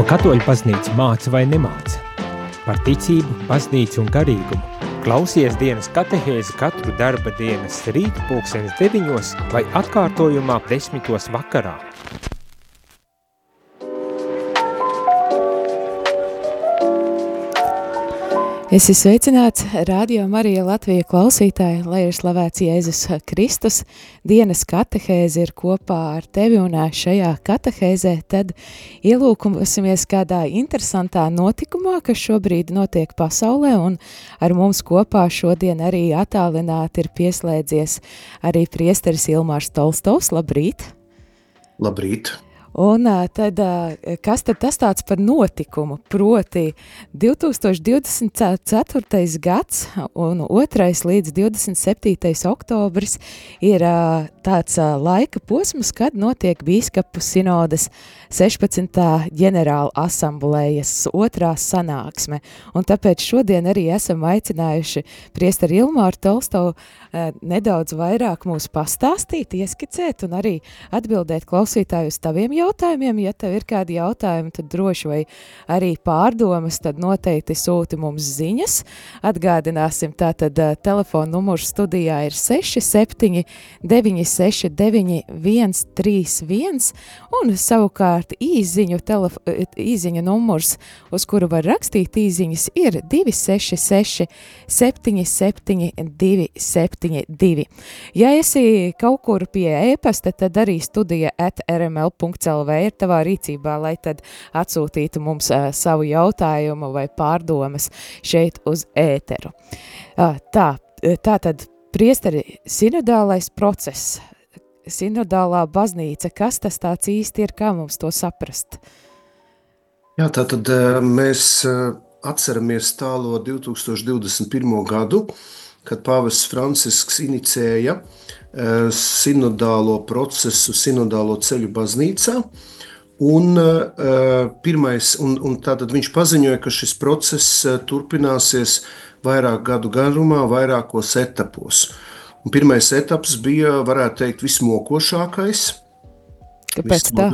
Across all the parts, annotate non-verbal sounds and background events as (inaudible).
Ko katoļu baznīca māca vai nemāca? Par ticību, baznīcu un garīgumu. Klausies dienas katehēzi katru darba dienas rīta pulksenes deviņos vai atkārtojumā desmitos vakarā. Es esmu sveicināts Radio Marija Latvija klausītāji, lai ir slavēts Jēzus Kristus. Dienas katehēze ir kopā ar tevi un šajā katehēzē tad ielūkumosimies kādā interesantā notikumā, kas šobrīd notiek pasaulē un ar mums kopā šodien arī attālināti ir pieslēdzies arī priesteris Ilmārs Tolstovs. Labrīt! Labrīt! Un tad, kas tad tas tāds par notikumu? Proti 2024. gads un 2. līdz 27. oktobris ir tāds laika posms, kad notiek bīskapu sinodas 16. ģenerāla asamblējas otrā sanāksme. Un tāpēc šodien arī esam aicinājuši priesteri Ilmāru Tolstovu nedaudz vairāk mūs pastāstīt, ieskicēt un arī atbildēt klausītāju uz taviem jautājumiem. Ja tev ir kādi jautājumi, tad droši vai arī pārdomas, tad noteikti sūti mums ziņas. Atgādināsim, tātad telefona numurs studijā ir 67 969 131 un savukārt īziņu, telef īziņu numurs, uz kuru var rakstīt īziņas, ir 266 77 272. Ja esi kaut kur pie e-pasta, tad arī studija at rml.lv ir tavā rīcībā, lai tad atsūtītu mums uh, savu jautājumu vai pārdomas šeit uz ēteru. Uh, tā, tā tad priesteri sinodālais process, sinodālā baznīca, kas tas tāds īsti ir, kā mums to saprast? Jā, tā tad mēs atceramies tālo 2021. gadu, kad Pāvests Francisks inicēja sinodālo procesu, sinodālo ceļu baznīcā. Un, uh, pirmais, un, un tātad viņš paziņoja, ka šis process turpināsies vairāk gadu garumā, vairākos etapos. Un pirmais etaps bija, varētu teikt, vismokošākais. Kāpēc tā?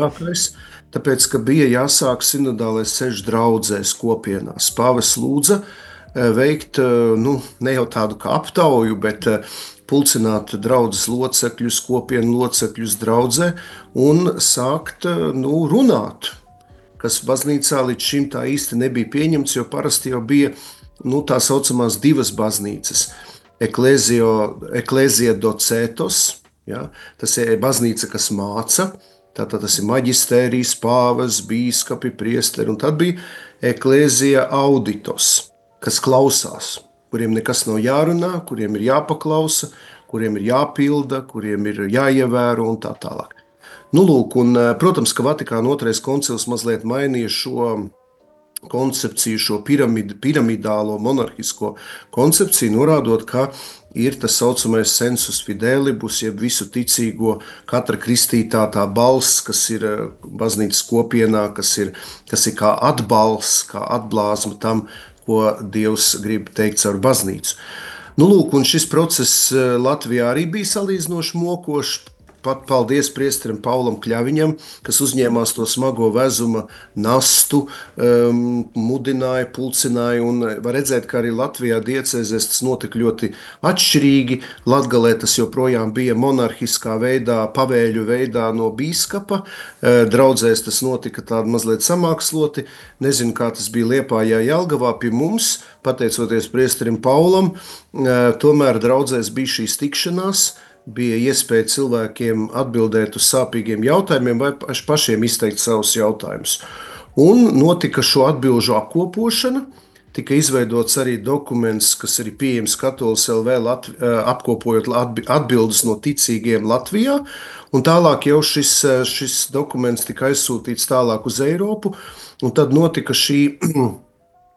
Tāpēc, ka bija jāsāk sinodālais ceļš draudzēs kopienās. Pāvis lūdza veikt, nu, ne jau tādu kā aptauju, bet pulcināt draudzes locekļus, kopienu locekļus draudzē un sākt nu, runāt, kas baznīcā līdz šim tā īsti nebija pieņemts, jo parasti jau bija nu, tā saucamās divas baznīcas. Eklēzija docētos, ja, tas ir baznīca, kas māca, tātad tas ir maģistērijas, pāvas, bīskapi, priesteri, tad bija eklēzija auditos, kas klausās, kuriem nekas nav jārunā, kuriem ir jāpaklausa, kuriem ir jāpilda, kuriem ir jāievēro un tā tālāk. Nu, lūk, un, protams, ka Vatikāna otrais koncils mazliet mainīja šo koncepciju, šo piramid, piramidālo monarhisko koncepciju, norādot, ka ir tas saucamais sensus fidelibus, jeb visu ticīgo, katra kristītā tā balss, kas ir eh, baznīcas kopienā, kas ir, kas ir kā atbalsts, kā atblāzma tam, ko Dievs grib teikt caur baznīcu. Nu, lūk, šis process eh, Latvijā arī bija salīdzinoši mokošs Pat paldies priesterim Paulam Kļaviņam, kas uzņēmās to smago vezuma nastu, um, mudināja, pulcināja. Un var redzēt, ka arī Latvijā diecēzēs tas notika ļoti atšķirīgi. Latgalē tas joprojām bija monarhiskā veidā, pavēļu veidā no bīskapa. Uh, draudzēs tas notika tādi mazliet samāksloti. Nezinu, kā tas bija Liepājā Jelgavā pie mums, pateicoties priesterim Paulam. Uh, tomēr draudzēs bija šīs tikšanās bija iespēja cilvēkiem atbildēt uz sāpīgiem jautājumiem vai pašiem izteikt savus jautājumus. Un notika šo atbildžu apkopošana. Tika izveidots arī dokuments, kas ir pieejams Katoļs LV, Latvi, apkopojot atbildes no ticīgiem Latvijā. Un tālāk jau šis, šis dokuments tika aizsūtīts tālāk uz Eiropu. Un tad notika šī (clears throat)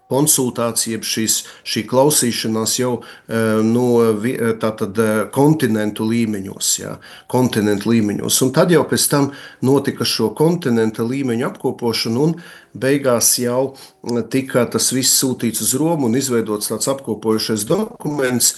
konsultācija, šīs, šī klausīšanās jau eh, no tātad, eh, kontinentu līmeņos. Jā, kontinentu līmeņos. Un tad jau pēc tam notika šo kontinentu līmeņu apkopošana, un beigās jau tika tas viss sūtīts uz Romu un izveidots tāds apkopojušais dokuments.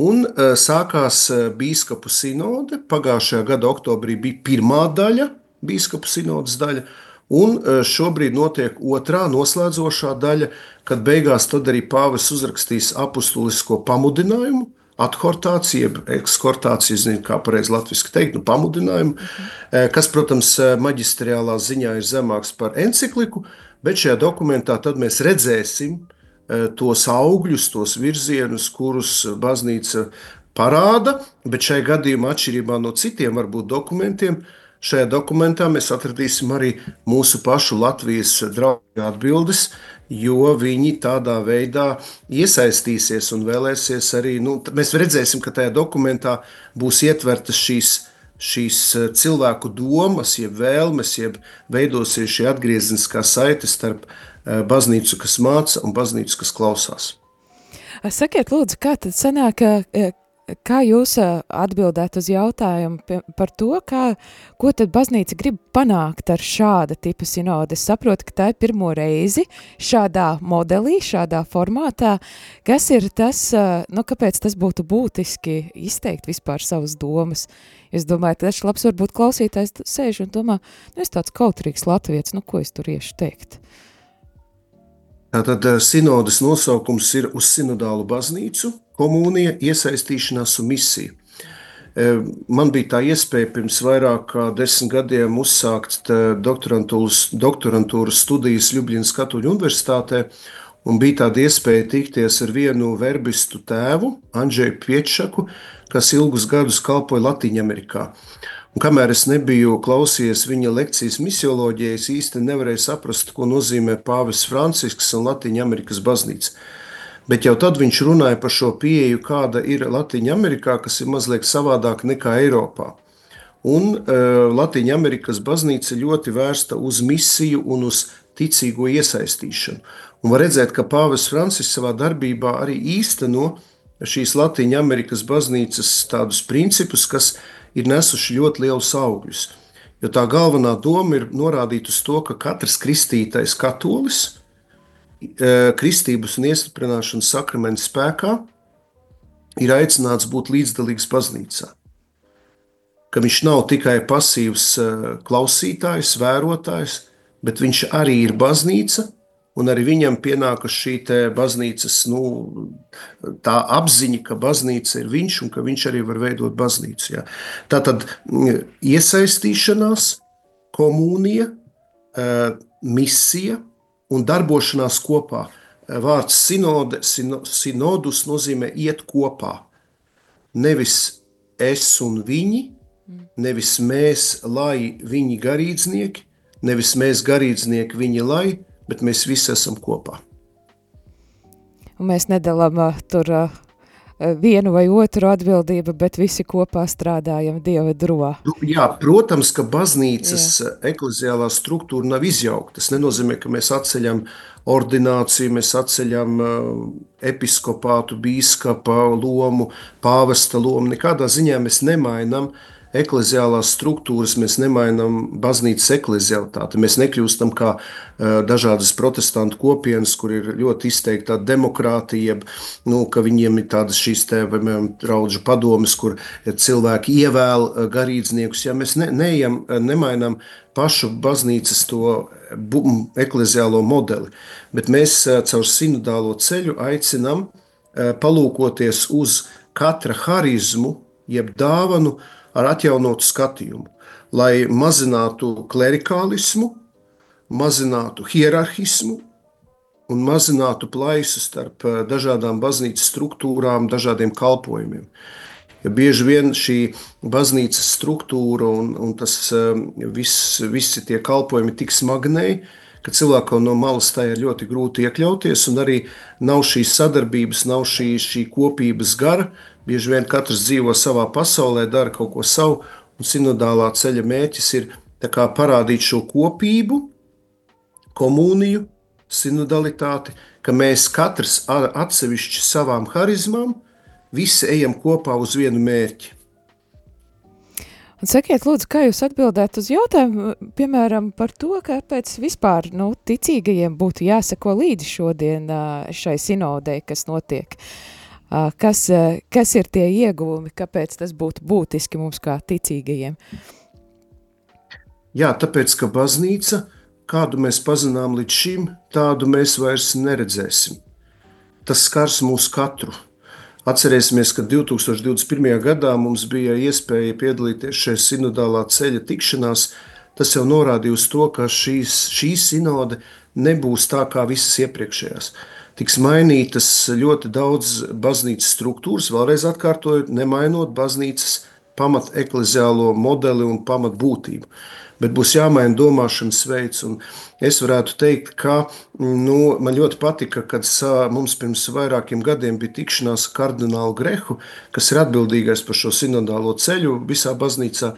Un sākās biskupu sinode. Pagājušajā gada oktobrī bija pirmā daļa, biskupu sinodas daļa, Un šobrīd notiek otrā noslēdzošā daļa, kad beigās arī pāvis uzrakstīs apustulisko pamudinājumu, adhortāciju, jeb ekshortāciju, zinu, kā pareizi latviešu teikt, nu, pamudinājumu, mhm. kas, protams, maģistrālā ziņā ir zemāks par encikliku, bet šajā dokumentā mēs redzēsim tos augļus, tos virzienus, kurus baznīca parāda, bet šajā gadījumā, atšķirībā no citiem varbūt dokumentiem, šajā dokumentā mēs atradīsim arī mūsu pašu Latvijas draugu atbildes, jo viņi tādā veidā iesaistīsies un vēlēsies arī. Nu, mēs redzēsim, ka tajā dokumentā būs ietvertas šīs. Šīs cilvēku domas, jeb vēlmes, jeb veidosies šī atgriezniskā saite starp baznīcu, kas māca, un baznīcu, kas klausās. Sakiet, lūdzu, kā tad sanāk, Kā jūs atbildētu uz jautājumu par to, kā, ko tad baznīca grib panākt ar šāda tipa sinodu? Es saprotu, ka tā ir pirmo reizi šādā modelī, šādā formātā. Kas ir tas, nu, kāpēc tas būtu būtiski izteikt vispār savas domas? Es domāju, tas labs varbūt klausītājs sēž un domā, nu, es tāds kautrīgs latvietis, nu, ko es tur iešu teikt? Tātad sinodas nosaukums ir uz sinodālu baznīcu, komunija, iesaistīšanās un misija. E, man bija tā iespēja pirms vairāk kā desmit gadiem uzsākt doktorantūras, doktorantūras studijas Ljubljanas Katoļu Universitātē, un bija tāda iespēja tikties ar vienu verbistu tēvu, Andžēju Piečaku, kas ilgus gadus kalpoja Latvijā. Un kamēr es nebiju klausījies viņa lekcijas misioloģijai, es īsti nevarēju saprast, ko nozīmē Pāvis Francisks un Latvijas baznīca. Bet jau tad viņš runāja par šo pieeju, kāda ir Latvijā, kas ir mazliet savādāka nekā Eiropā. Un uh, e, Latvijas baznīca ļoti vērsta uz misiju un uz ticīgo iesaistīšanu. Un var redzēt, ka Pāvils Francis savā darbībā arī īsteno šīs Latvijas baznīcas tādus principus, kas ir nesuši ļoti lielus augļus. Jo tā galvenā doma ir norādīt uz to, ka katrs kristītais katolis Eh, kristības un iestiprināšanas sakramenta spēkā ir aicināts būt līdzdalīgs baznīcā. Ka viņš nav tikai pasīvs eh, klausītājs, vērotājs, bet viņš arī ir baznīca, un arī viņam pienākas šī baznīcas nu, apziņa, ka baznīca ir viņš un ka viņš arī var veidot baznīcu. Jā. Tā tad iesaistīšanās, komunija, eh, misija un darbošanās kopā. Vārds sinode, sino, sinodus nozīmē iet kopā. Nevis es un viņi, nevis mēs, lai viņi garīdznieki, nevis mēs garīdznieki, viņi lai, bet mēs visi esam kopā. Un mēs nedalām tur uh, vienu vai otru atbildību, bet visi kopā strādājam Dieva drūvā. Nu, jā, protams, ka baznīcas ekleziālā struktūra nav izjaukta. Tas nenozīmē, ka mēs atceļam ordināciju, mēs atceļam episkopātu, bīskapa lomu, pāvesta lomu. Nekādā ziņā mēs nemainām uh, ekleziālās struktūras, mēs nemainām baznīcas eklezialitāti. Mēs nekļūstam kā uh, dažādas protestantu kopienas, kur ir ļoti izteikta demokrātija, nu, ka viņiem ir tādas šīs te, piemēram, draudžu padomas, kur cilvēki ievēl garīdzniekus. Ja mēs ne, neejam, nemainām pašu baznīcas to ekleziālo modeli, bet mēs caur sinodālo ceļu aicinām palūkoties uz katra harizmu, jeb dāvanu, ar atjaunotu skatījumu, lai mazinātu klerikālismu, mazinātu hierarhismu un mazinātu plaisu starp eh, dažādām baznīcas struktūrām, dažādiem kalpojumiem. Ja bieži vien šī baznīcas struktūra un, un tas eh, viss, visi tie kalpojumi tik smagnēji, ka cilvēkam no malas tā ir ļoti grūti iekļauties, un arī nav šīs sadarbības, nav šī, šī kopības gara, Bieži vien katrs dzīvo savā pasaulē, dara kaut ko savu, un sinodālā ceļa mērķis ir parādīt šo kopību, komuniju, sinodalitāti, ka mēs katrs atsevišķi savām harizmām, visi ejam kopā uz vienu mērķi. Un sakiet, lūdzu, kā jūs atbildētu uz jautājumu, piemēram, par to, kāpēc vispār nu, ticīgajiem būtu jāseko līdzi šodien šai sinodei, kas notiek. Uh, kas, kas ir tie ieguvumi, kāpēc tas būtu būtiski mums kā ticīgajiem? Jā, tāpēc, ka baznīca, kādu mēs pazinām līdz šim, tādu mēs vairs neredzēsim. Tas skars mūs katru. Atcerēsimies, ka 2021. gadā mums bija iespēja piedalīties šajā sinodālā ceļa tikšanās. Tas jau norādīja uz to, ka šīs, šī sinode nebūs tā kā visas iepriekšējās. Tiks mainītas ļoti daudz baznīcas struktūras, vēlreiz atkārtojot, nemainot baznīcas pamat ekleziālo modeli un pamat būtību bet būs jāmaina domāšanas veids. Un es varētu teikt, ka nu, man ļoti patika, kad mums pirms vairākiem gadiem bija tikšanās ar kardinālu Grehu, kas ir atbildīgais par šo sinodālo ceļu visā baznīcā.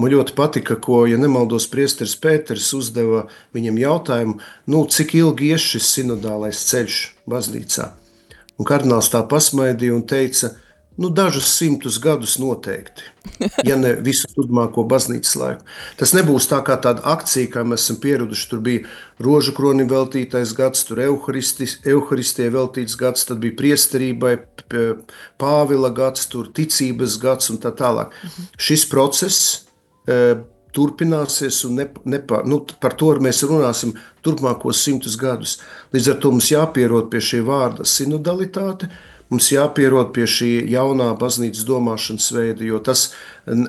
Man ļoti patika, ko, ja nemaldos, Priesteris Pēters uzdeva viņam jautājumu, nu, cik ilgi ies šis sinodālais ceļš baznīcā. Un kardināls tā pasmaidīja un teica, Nu, dažus simtus gadus noteikti, ja ne visu turpmāko baznīcas laiku. Tas nebūs tā kā tāda akcija, kā mēs esam pieraduši. Tur bija rožu kronim veltītais gads, tur evaharistē veltīts gads, tad bija priesterībai, pāvila gads, tur ticības gads un tā tālāk. Mhm. Šis process turpināsies, un ne, nepa, nu, par to mēs runāsim turpmākos simtus gadus. Līdz ar to mums jāpierod pie šī vārda sinodalitāte Mums jāpierod pie šī jaunā baznīcas domāšanas veida, jo tas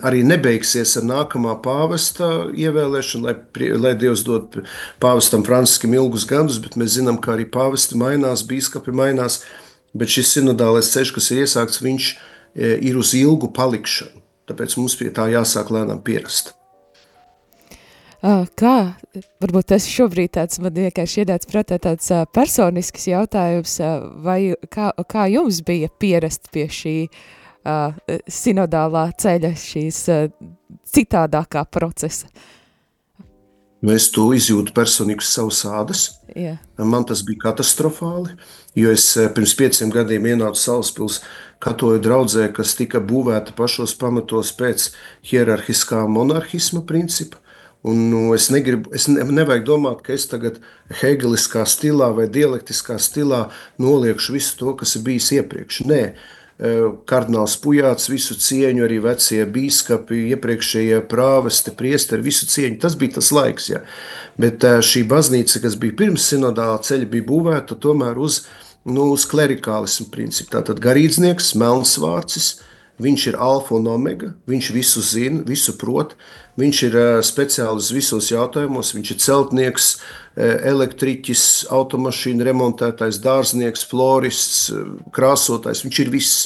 arī nebeigsies ar nākamā pāvesta ievēlēšanu, lai, lai Dievs dod pāvestam Franciskam ilgus gadus, bet mēs zinām, ka arī pāvesti mainās, bīskapi mainās, bet šis sinodālais ceļš, kas ir iesākts, viņš e, ir uz ilgu palikšanu. Tāpēc mums pie tā jāsāk lēnām pierast. Kā, varbūt tas šobrīd tāds man vienkārši iedāts prātā tāds personisks jautājums, vai kā, kā jums bija pierast pie šī uh, sinodālā ceļa, šīs uh, citādākā procesa? Es to izjūtu personīgi savas ādas. Yeah. Man tas bija katastrofāli, jo es pirms pieciem gadiem ienācu Salaspils katoļu draudzē, kas tika būvēta pašos pamatos pēc hierarhiskā monarhisma principa. Un, nu, es, negribu, es ne, nevajag domāt, ka es tagad hegeliskā stilā vai dialektiskā stilā noliekšu visu to, kas ir bijis iepriekš. Nē, e, kardināls Pujāts, visu cieņu, arī vecie biskupi, iepriekšējie prāvesti, priesteri, visu cieņu. Tas bija tas laiks. Ja. Bet e, šī baznīca, kas bija pirms sinodālā ceļa, bija būvēta tomēr uz, nu, uz klerikālismu principu. Tātad garīdznieks, melns vārcis, viņš ir alfa un omega, viņš visu zina, visu prot, Viņš ir speciālists visos jautājumos. Viņš ir celtnieks, elektriķis, automašīnu remontētājs, dārznieks, florists, krāsotājs. Viņš ir viss.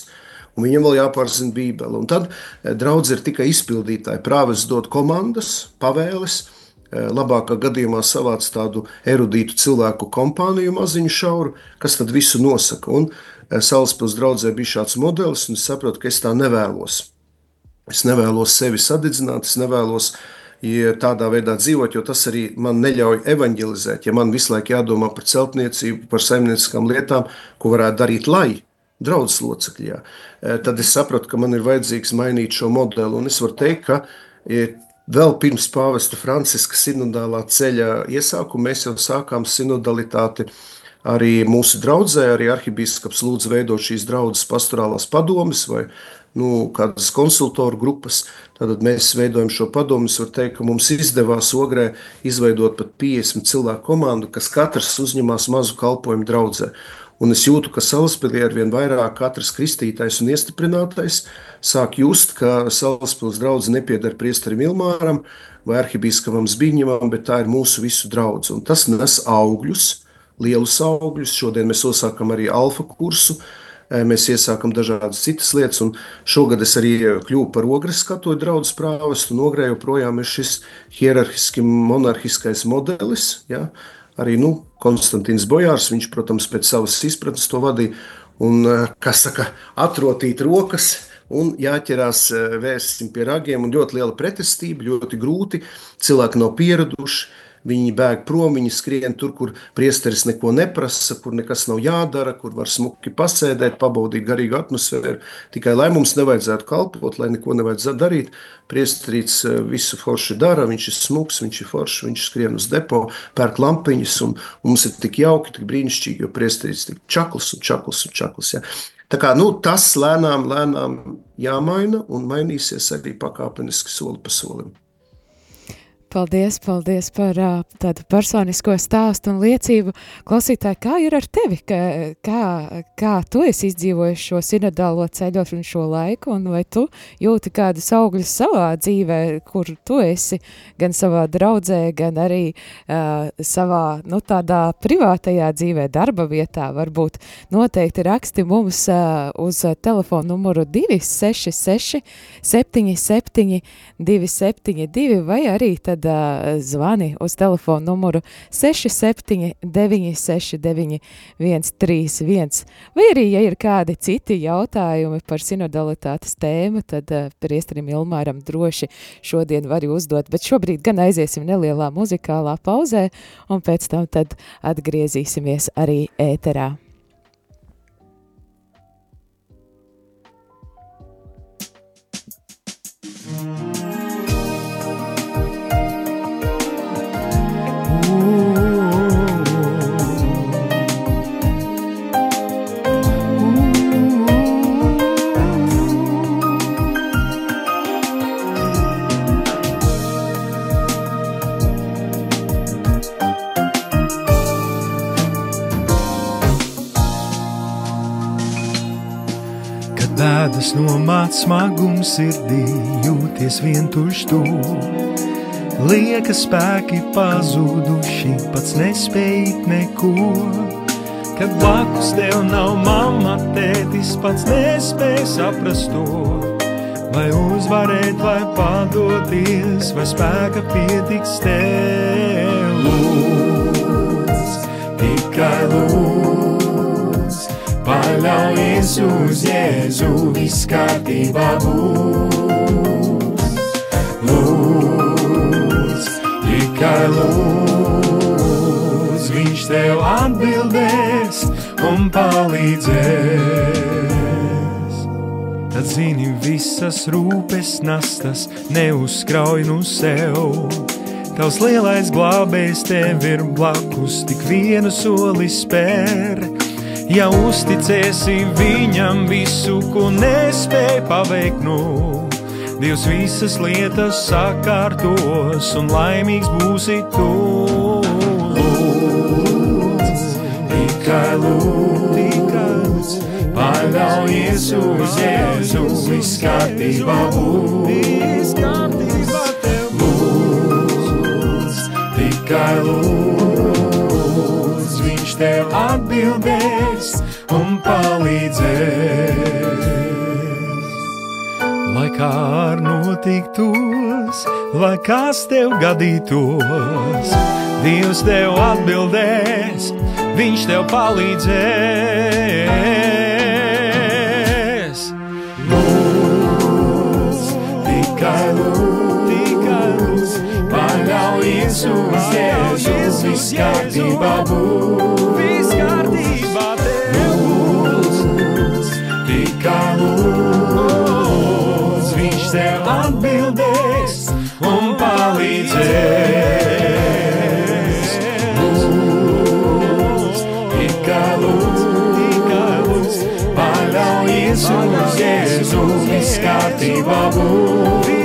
Un viņam vēl jāpārzina Bībele. Un tad draudz ir tikai izpildītāji. Prāvis dod komandas, pavēles. Labākā gadījumā savāc tādu erudītu cilvēku kompāniju, maziņu šauru, kas tad visu nosaka. Un Salaspils draudzē bija šāds modelis, un es saprotu, ka es tā nevēlos. Es nevēlos sevi sadedzināt, es nevēlos ja tādā veidā dzīvot, jo tas arī man neļauj evanģelizēt. Ja man visu laiku jādomā par celtniecību, par saimnieciskām lietām, ko varētu darīt, lai draudzes locekļi, jā, e, tad es sapratu, ka man ir vajadzīgs mainīt šo modeli. Un es varu teikt, ka vēl pirms pāvesta Franciska sinodālā ceļa iesākuma mēs jau sākām sinodalitāti arī mūsu draudzē, arī arhibīskaps lūdzu veidot šīs draudzes pastorālās padomes vai nu, kādas konsultoru grupas. Tad mēs veidojam šo padomu. Es varu teikt, ka mums izdevās ogrē izveidot pat 50 cilvēku komandu, kas katrs uzņemās mazu kalpošanu draudzē. Un es jūtu, ka Salaspēlī ar vien vairāk katrs kristītais un iestiprinātais sāk just, ka Salaspils draugs nepieder priesterim Ilmāram vai arhibīskavam Zbiņņam, bet tā ir mūsu visu draugs. Un tas nes augļus, lielus augļus. Šodien mēs uzsākam arī alfa kursu, uh, Mēs iesākam dažādas citas lietas, un šogad es arī kļuvu par ogres katoļu draugu prāvestu, un ogrē joprojām ir šis hierarhiski monarhiskais modelis. Ja? Arī nu, Konstants Bojārs, viņš, protams, pēc savas izpratnes to vadīja, un, kas saka, atrotīt rokas, un jāķerās vērstim pie ragiem, ļoti liela pretestība, ļoti grūti, cilvēki nav pieraduši, Viņi bēg prom, viņi skrien tur, kur priesteris neko neprasa, kur nekas nav jādara, kur var smuki pasēdēt, pabaudīt garīgu atmosfēru. Tikai lai mums nevajadzētu kalpot, lai neko nevajadzētu darīt, priesterīts eh, visu forši dara, viņš ir smuks, viņš ir foršs, viņš skrien uz depo, pērk lampiņas, un, un mums ir tik jauki, tik brīnišķīgi, jo priesterīts tik čakls un čakls un čakls. Ja. Tā kā, nu, tas lēnām, lēnām jāmaina un mainīsies arī pakāpeniski soli pa solim. Paldies, paldies par uh, tādu personisko stāstu un liecību. Klausītāji, kā ir ar tevi? Kā, kā, kā tu esi izdzīvojis šo sinodālo ceļošanu šo laiku, un vai tu jūti kādus augļus savā dzīvē, kur tu esi gan savā draudzē, gan arī uh, savā, nu, tādā privātajā dzīvē, darba vietā, varbūt noteikti raksti mums uh, uz telefonu numuru 266 77 272 vai arī tad uh, zvani uz telefonu numuru 67969131, vai arī, ja ir kādi citi jautājumi par sinodalitātes tēmu, tad uh, priesterim Ilmāram droši šodien var uzdot, bet šobrīd gan aiziesim nelielā muzikālā pauzē, un pēc tam tad atgriezīsimies arī ēterā. Bēdas nomāc smagums sirdī, jūties vientuļš tu. Lieka spēki pazuduši, pats nespējīt neko. Kad blakus tev nav mamma, tētis pats nespēj saprast to. Vai uzvarēt, vai padoties, vai spēka pietiks tev. Lūdz, tikai lūdz. Paļaujies uz Jēzu, viss kārtībā būs. Lūdz, tikai lūdz, viņš tev atbildēs un palīdzēs. Tad zini visas rūpes nastas, neuzkrauj nu sev. Tavs lielais glābējs tev ir blakus, tik vienu soli spēr ja uzticēsi viņam visu, ko nespēj paveikt, nu, Dievs visas lietas sakārtos un laimīgs būsi tu. Lūdz, tikai lūdz, tikai lūdz, paļaujies uz Jēzu, viss kārtībā būs. Lūdz, tikai lūdz tev atbildēs un palīdzēs. Lai kā ar notiktos, lai kas tev gadītos, Dievs tev atbildēs, Viņš tev palīdzēs. Paļaujies uz Jēzu, viss kārtībā būs. lūdz, viņš tev atbildēs un palīdzēs. Lūdz, tikai lūdz, tikai lūdz, paļaujies uz Jēzu, viss kārtībā būs.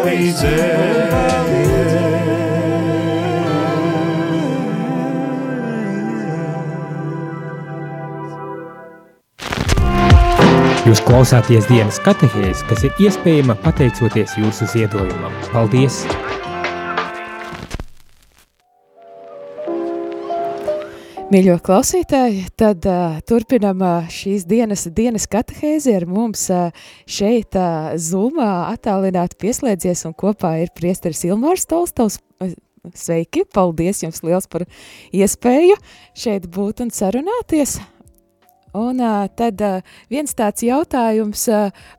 Un palīdzēs. Jūs klausāties dienas katehēs, kas ir iespējama pateicoties jūsu ziedojumam. Paldies! Mīļo klausītāji, tad uh, turpinam uh, šīs dienas, dienas katehēzi ar mums uh, šeit uh, Zoomā attālināti pieslēdzies un kopā ir priesteris Ilmārs Tolstovs. Sveiki, paldies jums liels par iespēju šeit būt un sarunāties. Un tad viens tāds jautājums,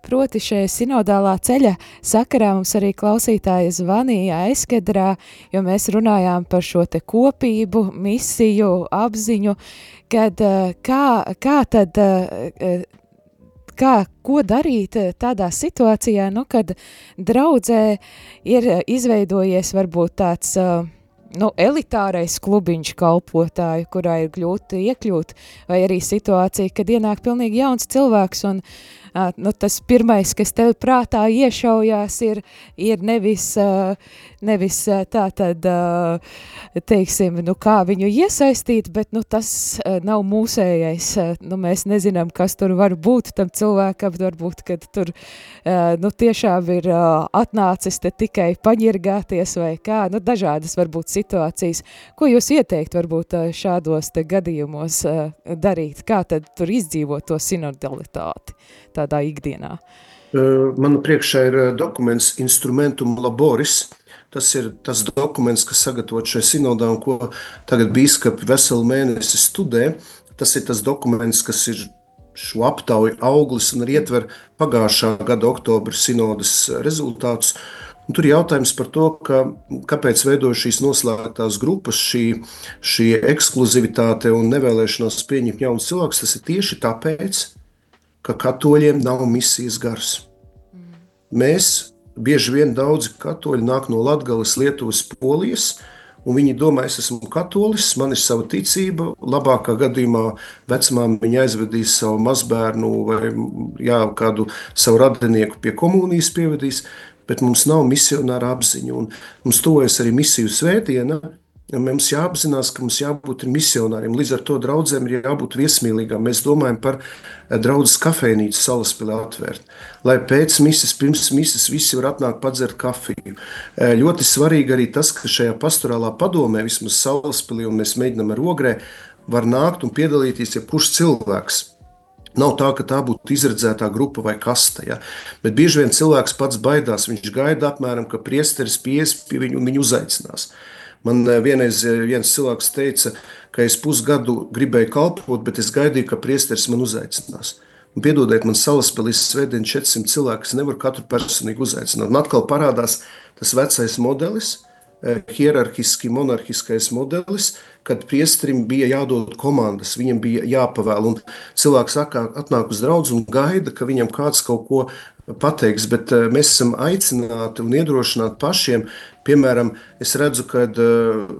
proti šajā sinodālā ceļa sakarā mums arī klausītāja zvanīja aizkedrā, jo mēs runājām par šo te kopību, misiju, apziņu, kad kā, kā tad, kā, ko darīt tādā situācijā, nu, kad draudzē ir izveidojies varbūt tāds uh, nu, elitārais klubiņš kalpotāju, kurā ir grūti iekļūt, vai arī situācija, kad ienāk pilnīgi jauns cilvēks un uh, nu, tas pirmais, kas tev prātā iešaujās, ir, ir nevis, nevis tā tad, teiksim, nu, kā viņu iesaistīt, bet nu, tas nav mūsējais. Nu, mēs nezinām, kas tur var būt tam cilvēkam, varbūt, kad tur nu, tiešām ir atnācis te tikai paņirgāties vai kā, nu, dažādas varbūt situācijas. Ko jūs ieteikt varbūt šādos te gadījumos darīt? Kā tad tur izdzīvot to sinodalitāti? tādā ikdienā? Man priekšā ir dokuments Instrumentum Laboris. Tas ir tas dokuments, kas sagatavots šai sinodā un ko tagad bīskapi veselu mēnesi studē. Tas ir tas dokuments, kas ir šo aptauju auglis un arī ietver pagājušā gada oktobra sinodas rezultātus. Un tur ir jautājums par to, ka, kāpēc veidojas šīs noslēgtās grupas, šī, šī ekskluzivitāte un nevēlēšanās pieņemt jaunus cilvēkus. Tas ir tieši tāpēc, ka katoļiem nav misijas gars. Mēs bieži vien daudzi katoļi nāk no Latvijas, Lietuvas, Polijas. Un viņi domā, es esmu katolis, man ir sava ticība. Labākā gadījumā vecmāmiņa aizvedīs savu mazbērnu vai jā, kādu savu radinieku pie komunijas pievedīs, bet mums nav misionāra apziņa. Un mums tuvojas arī misiju svētdiena, Mums jāapzinās, ka mums jābūt misionāriem. Līdz ar to draudzēm ir jābūt viesmīlīgām. Mēs domājam par eh, draugu kafejnīcu salaspēlē atvērt. Lai pēc misijas, pirms misijas visi var atnākt padzert kafiju. Eh, ļoti svarīgi arī tas, ka šajā pastorālā padomē, vismaz salaspēlē, un mēs mēģinām ar ogrē, var nākt un piedalīties jebkurš cilvēks. Nav tā, ka tā būtu izredzētā grupa vai kaste. Ja? Bet bieži vien cilvēks pats baidās. Viņš gaida apmēram, ka priesteris pies pie viņu un viņu uzaicinās. Man eh, vienreiz eh, viens cilvēks teica, ka es pusgadu gribēju kalpot, bet es gaidīju, ka priesteris man uzaicinās. Un piedodiet, man salaspēlīs svētdien 400 cilvēku, es nevaru katru personīgi uzaicināt. Un atkal parādās tas vecais modelis, eh, hierarhiski monarhiskais modelis, kad priesterim bija jādod komandas, viņam bija jāpavēl. Un cilvēks atnāk uz draugu un gaida, ka viņam kāds kaut ko pateiks, bet mēs esam aicināti un iedrošināti pašiem Piemēram, es redzu, ka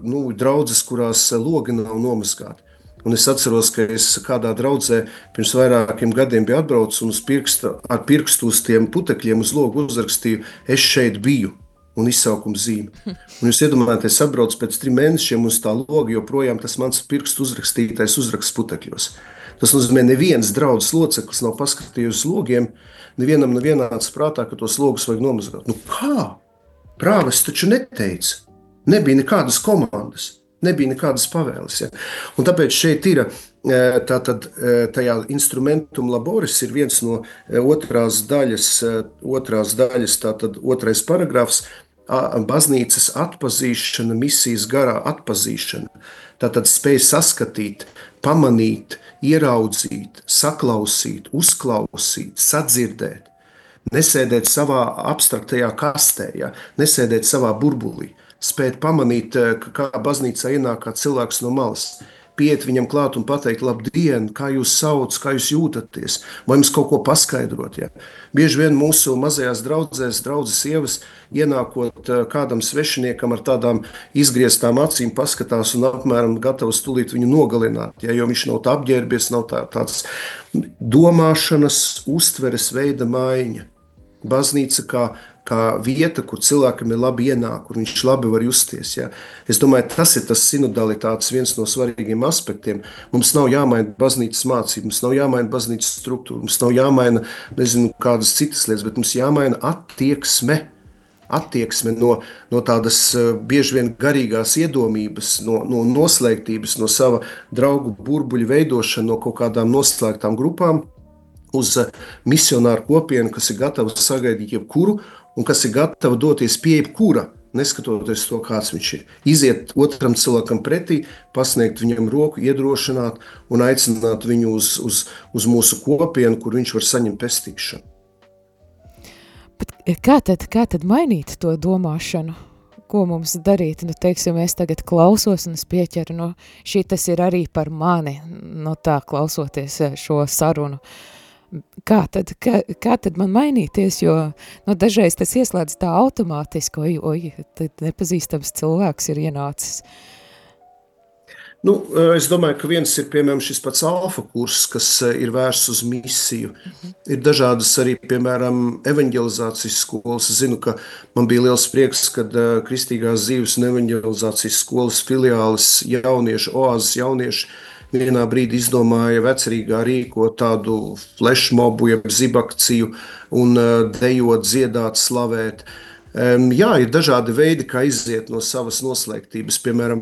nu, draudzes, kurās logi nav nomazgāti. Un es atceros, ka es kādā draudzē pirms vairākiem gadiem biju atbraucis un uz pirksta, ar pirkstu uz tiem putekļiem uz logu uzrakstīju, es šeit biju. Un izsaukuma zīme. Un jūs iedomājieties, atbrauc pēc trim mēnešiem uz tā loga, joprojām tas mans pirkstu uzrakstītais uzraksts putekļos. Tas nozīmē, ka neviens draugs loceklis nav paskatījies uz logiem, nevienam nav ienācis prātā, ka tos logus vajag nomazgāt. Nu, kā? Prāvis taču neteica. Nebija nekādas komandas, nebija nekādas pavēles. Ja? Un tāpēc šeit ir e, tātad e, tajā instrumentum laboris ir viens no e, otrās daļas, otrās daļas tātad otrais paragrafs, baznīcas atpazīšana, misijas garā atpazīšana. Tātad spēja saskatīt, pamanīt, ieraudzīt, saklausīt, uzklausīt, sadzirdēt nesēdēt savā abstraktajā kastē, ja? nesēdēt savā burbulī, spēt pamanīt, eh, kā baznīcā ienāk cilvēks no malas. Piet viņam klāt un pateikt, labdien, kā jūs sauc, kā jūs jūtaties, vai jums kaut ko paskaidrot. Ja? Bieži vien mūsu mazajās draudzēs, draudzes sievas, ienākot eh, kādam svešiniekam ar tādām izgrieztām acīm, paskatās un apmēram gatavs tulīt viņu nogalināt, ja? jo viņš nav tā apģērbies, nav tā, tāds domāšanas, uztveres veida maiņa. Baznīca kā, kā vieta, kur cilvēkam ir labi ienākt, kur viņš labi var justies. Ja. Es domāju, tas ir tas sinodalitātes viens no svarīgiem aspektiem. Mums nav jāmaina baznīcas mācība, mums nav jāmaina baznīcas struktūra, mums nav jāmaina nezinu, kādas citas lietas, bet mums jāmaina attieksme attieksme no, no tādas eh, bieži vien garīgās iedomības, no, no noslēgtības, no sava draugu burbuļu veidošana, no kaut kādām noslēgtām grupām uz eh, misionāru kopienu, kas ir gatava sagaidīt jebkuru un kas ir gatava doties pie jebkura. Neskatoties to, kāds viņš ir. Iziet otram cilvēkam pretī, pasniegt viņam roku, iedrošināt un aicināt viņu uz, uz, uz mūsu kopienu, kur viņš var saņemt pestīšanu. Bet kā tad, kā tad mainīt to domāšanu? Ko mums darīt? Nu, teiksim, es tagad klausos un es pieķeru, no šī tas ir arī par mani, no tā klausoties eh, šo sarunu. Uh, kā tad, kā, kā tad man mainīties, jo nu, dažreiz tas ieslēdz tā automātiski, oi, oi, tad nepazīstams cilvēks ir ienācis. Nu, es domāju, ka viens ir piemēram šis pats alfa kurs, kas ir vērsts uz misiju. Mhm. Ir dažādas arī, piemēram, evanģelizācijas skolas. Es zinu, ka man bija liels prieks, kad Kristīgās dzīves un evanģelizācijas skolas filiālis jaunieši, oāzes jaunieši vienā brīdī izdomāja vecerīgā rīkot tādu flashmobu, jeb zibakciju un uh, dejot, dziedāt, slavēt. Jā, ir dažādi veidi, kā iziet no savas noslēgtības. Piemēram,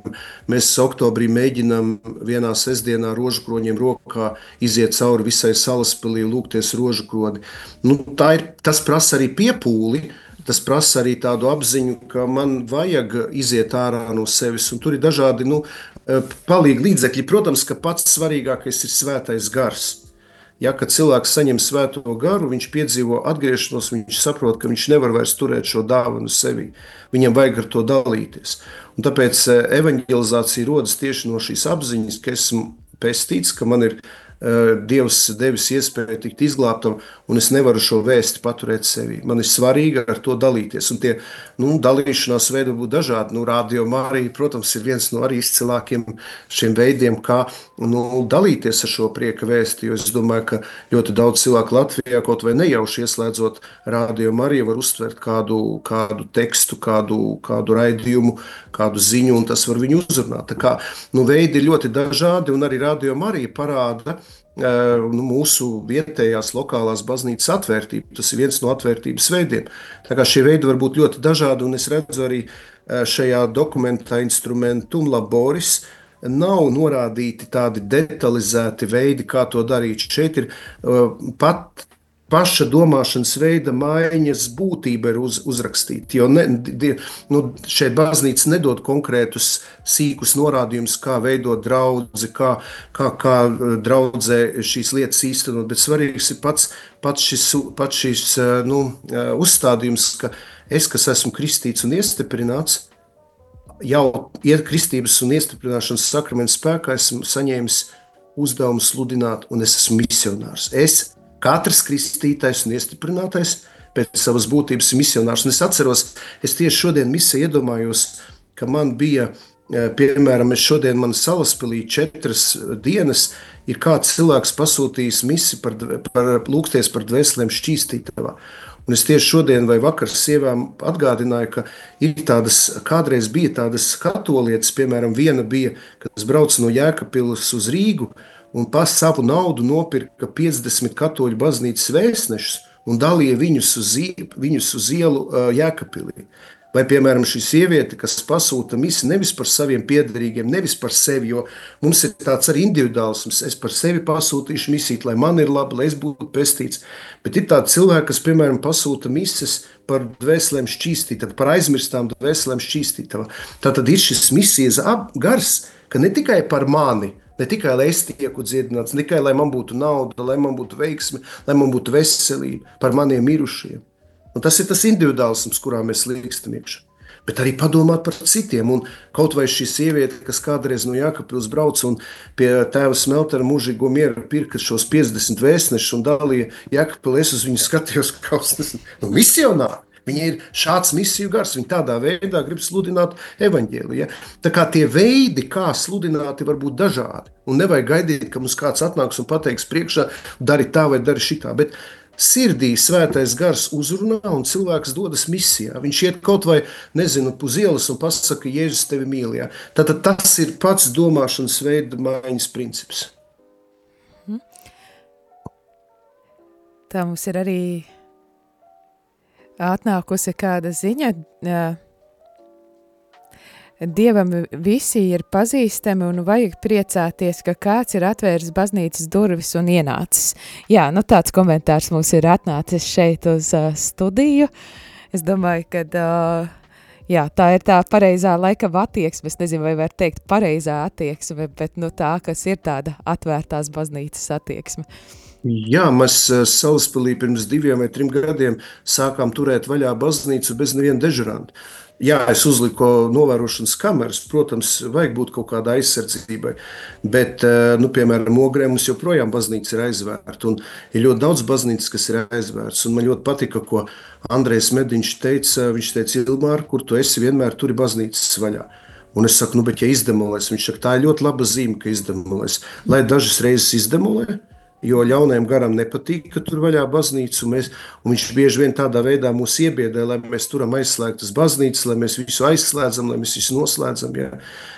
mēs oktobrī mēģinām vienā sestdienā rožkroņiem rokā iziet cauri visai salaspēlī, lūgties rožkroni. Nu, ir, tas prasa arī piepūli, tas prasa arī tādu apziņu, ka man vajag iziet ārā no sevis. Tur ir dažādi nu, Eh, palīgi līdzekļi. Protams, ka pats svarīgākais ir svētais gars. Ja, kad cilvēks saņem svēto garu, viņš piedzīvo atgriešanos, viņš saprot, ka viņš nevar vairs turēt šo dāvanu sevī. Viņam vajag ar to dalīties. Un tāpēc eh, evanģelizācija rodas tieši no šīs apziņas, ka esmu pestīts, ka man ir Eh, Dievs devis iespēju tikt izglābtam, un es nevaru šo vēstu paturēt sevī. Man ir svarīgi ar to dalīties. Un tie nu, dalīšanās veidi būtu dažādi. Nu, Radio Mārija, protams, ir viens no arī izcilākiem šiem veidiem, kā nu, dalīties ar šo prieka vēstu. Jo es domāju, ka ļoti daudz cilvēku Latvijā, kaut vai nejauši ieslēdzot Radio Mariju, var uztvert kādu, kādu tekstu, kādu, kādu raidījumu, kādu ziņu, un tas var viņu uzrunāt. Tā kā nu, veidi ir ļoti dažādi, un arī Radio Marija parāda nu, mūsu vietējās lokālās baznīcas atvērtību. Tas ir viens no atvērtības veidiem. Tā kā šie veidi var būt ļoti dažādi, un es redzu arī šajā dokumentā instrumentum laboris. Nav norādīti tādi detalizēti veidi, kā to darīt. Šeit ir pat paša domāšanas veida maiņas būtība ir uz, uzrakstīta. Jo ne, die, nu, šeit baznīca nedod konkrētus sīkus norādījumus, kā veidot draugu, kā, kā, kā eh, draudzē šīs lietas īstenot. Bet svarīgs ir pats, pats šis, pats šis eh, nu, eh, uzstādījums, ka es, kas esmu kristīts un iestiprināts, jau ir kristības un iestiprināšanas sakramenta spēkā, esmu saņēmis uzdevumu sludināt, un es esmu misionārs. Es Katrs kristītais un iestiprinātais pēc savas būtības misionārs. Un es atceros, es tieši šodien misē iedomājos, ka man bija, eh, piemēram, es šodien man salaspilī četras dienas, ir kāds cilvēks pasūtījis misi par, par lūgties par dvēselēm šķīstītavā. Un es tieši šodien vai vakar sievām atgādināju, ka ir tādas, kādreiz bija tādas katolietes, piemēram, viena bija, kas brauc no Jēkabpilas uz Rīgu, un pas savu naudu nopirka 50 katoļu baznīcas vēstnešus un dalīja viņus uz, viņus uz ielu uh, Jēkabīlī. Vai, piemēram, šī sieviete, kas pasūta misiju nevis par saviem piedarīgiem, nevis par sevi, jo mums ir tāds arī individuālisms. Es par sevi pasūtīšu misiju, lai man ir labi, lai es būtu pestīts. Bet ir tādi cilvēki, kas, piemēram, pasūta misijas par dvēselēm šķīstītām, par aizmirstām dvēselēm šķīstītām. Tā tad ir šis misijas gars, ka ne tikai par mani, Ne tikai lai es tieku dziedināts, ne tikai lai man būtu nauda, lai man būtu veiksme, lai man būtu veselība par maniem mirušajiem. Un tas ir tas individuālisms, kurā mēs līkstam iekšā. Bet arī padomāt par citiem. Un kaut vai šī sieviete, kas kādreiz no Jākapils brauca un pie tēva smeltera mūžīgo mieru pirka šos 50 vēstnešus un dalīja Jākapilī, es uz viņu skatījos kā uz nu, misionāru. Viņa ir šāds misiju gars, viņa tādā veidā grib sludināt evaņģēliju. Ja? Tā kā tie veidi, kā sludināt, var būt dažādi. Un nevajag gaidīt, ka mums kāds atnāks un pateiks priekšā, dari tā vai dari šitā. Bet sirdī svētais gars uzrunā un cilvēks dodas misijā. Viņš iet kaut vai, nezinu, uz ielas un pasaka, Jēzus tevi mīl. Ja? Tātad tas ir pats domāšanas veida maiņas princips. Tā mums ir arī atnākusi kāda ziņa. Dievam visi ir pazīstami un vajag priecāties, ka kāds ir atvēris baznīcas durvis un ienācis. Jā, nu tāds komentārs mums ir atnācis šeit uz uh, studiju. Es domāju, ka uh, jā, tā ir tā pareizā laika attieksme. Es nezinu, vai var teikt pareizā attieksme, bet nu, tā, kas ir tāda atvērtās baznīcas attieksme. Uh, Jā, mēs eh, Salaspēlī pirms diviem vai trim gadiem sākām turēt vaļā baznīcu bez neviena dežuranta. Jā, es uzliku novērošanas kameras. Protams, vajag būt kaut kādai aizsardzībai. Bet, eh, nu, piemēram, Ogrē mums joprojām baznīca ir aizvērta. Un ir ļoti daudz baznīcas, kas ir aizvērtas. Un man ļoti patika, ko Andrejs Mediņš teica. Viņš teica, Ilmār, kur tu esi, vienmēr tur ir baznīcas vaļā. Un es saku, nu, bet, ja izdemolēs, viņš saka, tā ir ļoti laba zīme, ka izdemolēs. Lai dažas reizes izdemolē, Jo ļaunajam garam nepatīk, ka tur vaļā baznīca. Un mēs, un viņš bieži vien tādā veidā mūs iebiedē, lai mēs turam aizslēgtas baznīcas, lai mēs visu aizslēdzam, lai mēs visu noslēdzam. Jā.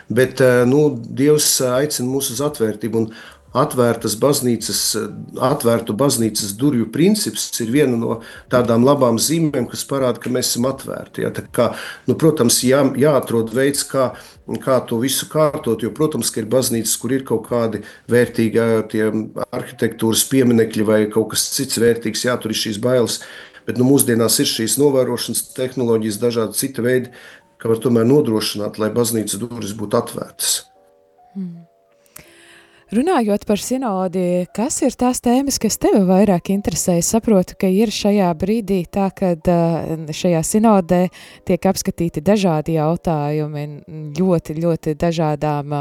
Bet eh, nu, Dievs aicina mūs uz atvērtību. Un atvērtas baznīcas, atvērtu baznīcas durvju princips ir viena no tādām labām zīmēm, kas parāda, ka mēs esam atvērti. Ja? Kā, nu, protams, jā, jāatrod veids, kā, kā to visu kārtot, jo, protams, ka ir baznīcas, kur ir kaut kādi vērtīgi arhitektūras pieminekļi vai kaut kas cits vērtīgs, jā, tur ir šīs bailes. Bet nu, mūsdienās ir šīs novērošanas tehnoloģijas, dažādi citi veidi, kā var tomēr nodrošināt, lai baznīcas durvis būtu atvērtas. Hmm. Runājot par sinodi, kas ir tās tēmas, kas tevi vairāk interesē? Es saprotu, ka ir šajā brīdī tā, ka šajā sinodē tiek apskatīti dažādi jautājumi, ļoti, ļoti dažādām